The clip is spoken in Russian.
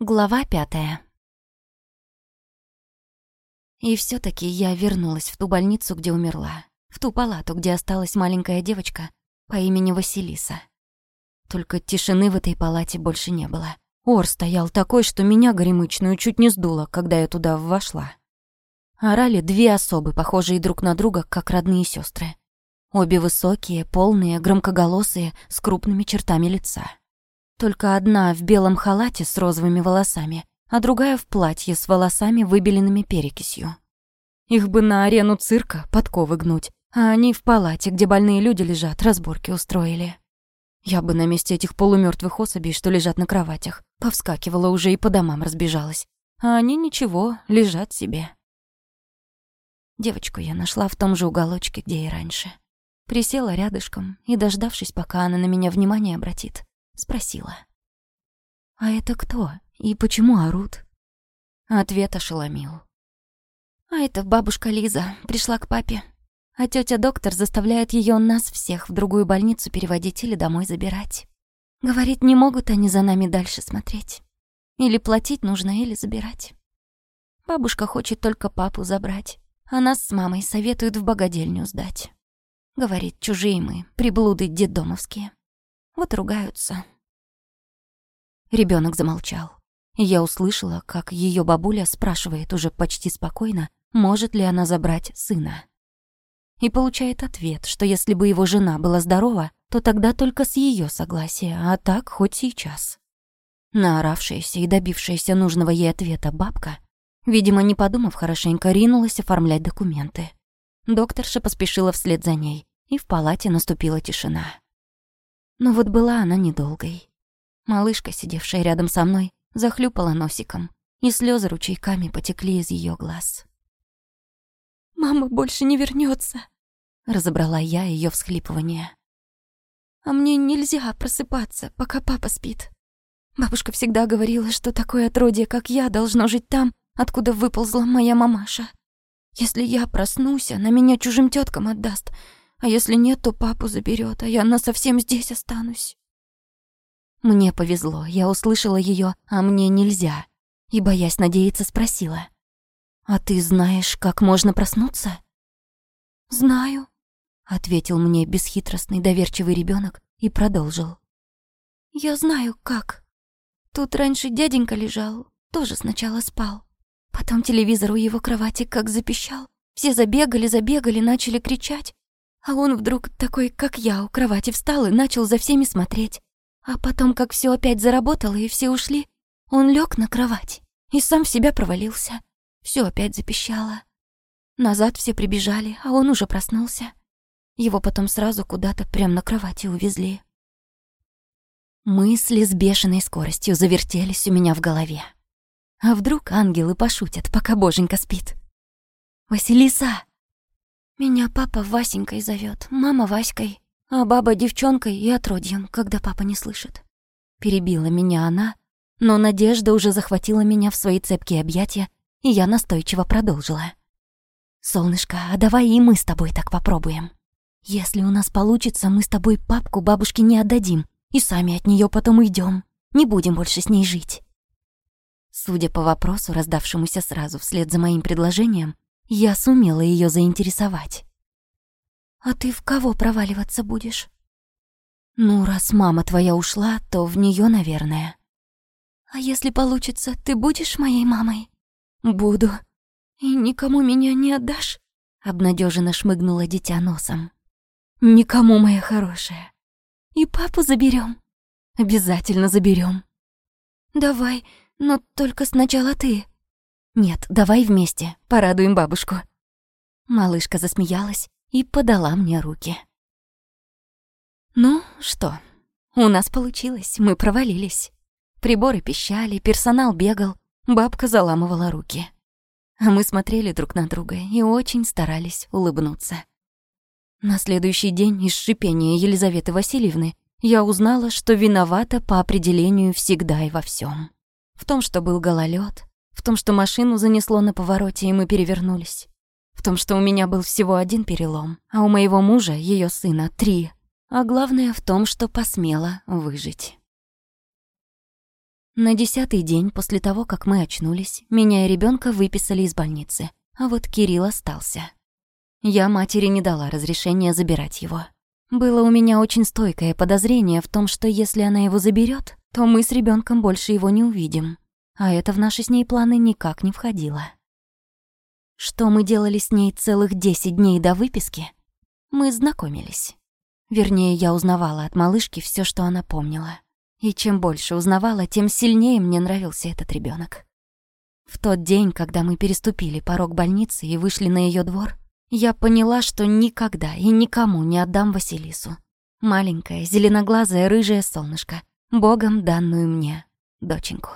Глава пятая. И все таки я вернулась в ту больницу, где умерла. В ту палату, где осталась маленькая девочка по имени Василиса. Только тишины в этой палате больше не было. Ор стоял такой, что меня горемычную чуть не сдуло, когда я туда вошла. Орали две особы, похожие друг на друга, как родные сестры. Обе высокие, полные, громкоголосые, с крупными чертами лица. Только одна в белом халате с розовыми волосами, а другая в платье с волосами, выбеленными перекисью. Их бы на арену цирка подковы гнуть, а они в палате, где больные люди лежат, разборки устроили. Я бы на месте этих полумёртвых особей, что лежат на кроватях, повскакивала уже и по домам разбежалась. А они ничего, лежат себе. Девочку я нашла в том же уголочке, где и раньше. Присела рядышком и, дождавшись, пока она на меня внимание обратит, спросила. «А это кто и почему орут?» Ответ ошеломил. «А это бабушка Лиза пришла к папе, а тетя доктор заставляет ее нас всех в другую больницу переводить или домой забирать. Говорит, не могут они за нами дальше смотреть. Или платить нужно, или забирать. Бабушка хочет только папу забрать, а нас с мамой советуют в богадельню сдать. Говорит, чужие мы, приблуды детдомовские. Вот ругаются. Ребенок замолчал. Я услышала, как ее бабуля спрашивает уже почти спокойно, может ли она забрать сына. И получает ответ, что если бы его жена была здорова, то тогда только с ее согласия, а так хоть сейчас. Наоравшаяся и добившаяся нужного ей ответа бабка, видимо, не подумав хорошенько, ринулась оформлять документы. Докторша поспешила вслед за ней, и в палате наступила тишина. Но вот была она недолгой. Малышка, сидевшая рядом со мной, захлюпала носиком, и слезы ручейками потекли из ее глаз. «Мама больше не вернется, разобрала я ее всхлипывание. «А мне нельзя просыпаться, пока папа спит. Бабушка всегда говорила, что такое отродье, как я, должно жить там, откуда выползла моя мамаша. Если я проснусь, она меня чужим теткам отдаст, а если нет, то папу заберет, а я на совсем здесь останусь. Мне повезло, я услышала ее, а мне нельзя. И, боясь надеяться, спросила. «А ты знаешь, как можно проснуться?» «Знаю», — ответил мне бесхитростный доверчивый ребенок и продолжил. «Я знаю, как. Тут раньше дяденька лежал, тоже сначала спал. Потом телевизор у его кровати как запищал. Все забегали, забегали, начали кричать. А он вдруг такой, как я, у кровати встал и начал за всеми смотреть. А потом, как все опять заработало и все ушли, он лег на кровать и сам в себя провалился. Все опять запищало. Назад все прибежали, а он уже проснулся. Его потом сразу куда-то прямо на кровати увезли. Мысли с бешеной скоростью завертелись у меня в голове. А вдруг ангелы пошутят, пока боженька спит? «Василиса!» Меня папа Васенькой зовет, мама Васькой, а баба девчонкой и отродьем, когда папа не слышит. Перебила меня она, но надежда уже захватила меня в свои цепкие объятия, и я настойчиво продолжила. «Солнышко, а давай и мы с тобой так попробуем. Если у нас получится, мы с тобой папку бабушке не отдадим, и сами от нее потом уйдем. Не будем больше с ней жить». Судя по вопросу, раздавшемуся сразу вслед за моим предложением, я сумела ее заинтересовать. «А ты в кого проваливаться будешь?» «Ну, раз мама твоя ушла, то в нее, наверное». «А если получится, ты будешь моей мамой?» «Буду. И никому меня не отдашь?» Обнадеженно шмыгнула дитя носом. «Никому, моя хорошая. И папу заберем. Обязательно заберем. «Давай, но только сначала ты», «Нет, давай вместе, порадуем бабушку». Малышка засмеялась и подала мне руки. «Ну что, у нас получилось, мы провалились». Приборы пищали, персонал бегал, бабка заламывала руки. А мы смотрели друг на друга и очень старались улыбнуться. На следующий день из шипения Елизаветы Васильевны я узнала, что виновата по определению всегда и во всем. В том, что был гололед, в том, что машину занесло на повороте, и мы перевернулись. В том, что у меня был всего один перелом, а у моего мужа, ее сына, три. А главное в том, что посмела выжить. На десятый день после того, как мы очнулись, меня и ребенка выписали из больницы, а вот Кирилл остался. Я матери не дала разрешения забирать его. Было у меня очень стойкое подозрение в том, что если она его заберет, то мы с ребенком больше его не увидим а это в наши с ней планы никак не входило. Что мы делали с ней целых 10 дней до выписки? Мы знакомились. Вернее, я узнавала от малышки все, что она помнила. И чем больше узнавала, тем сильнее мне нравился этот ребенок. В тот день, когда мы переступили порог больницы и вышли на ее двор, я поняла, что никогда и никому не отдам Василису. Маленькое, зеленоглазое, рыжее солнышко, богом данную мне, доченьку.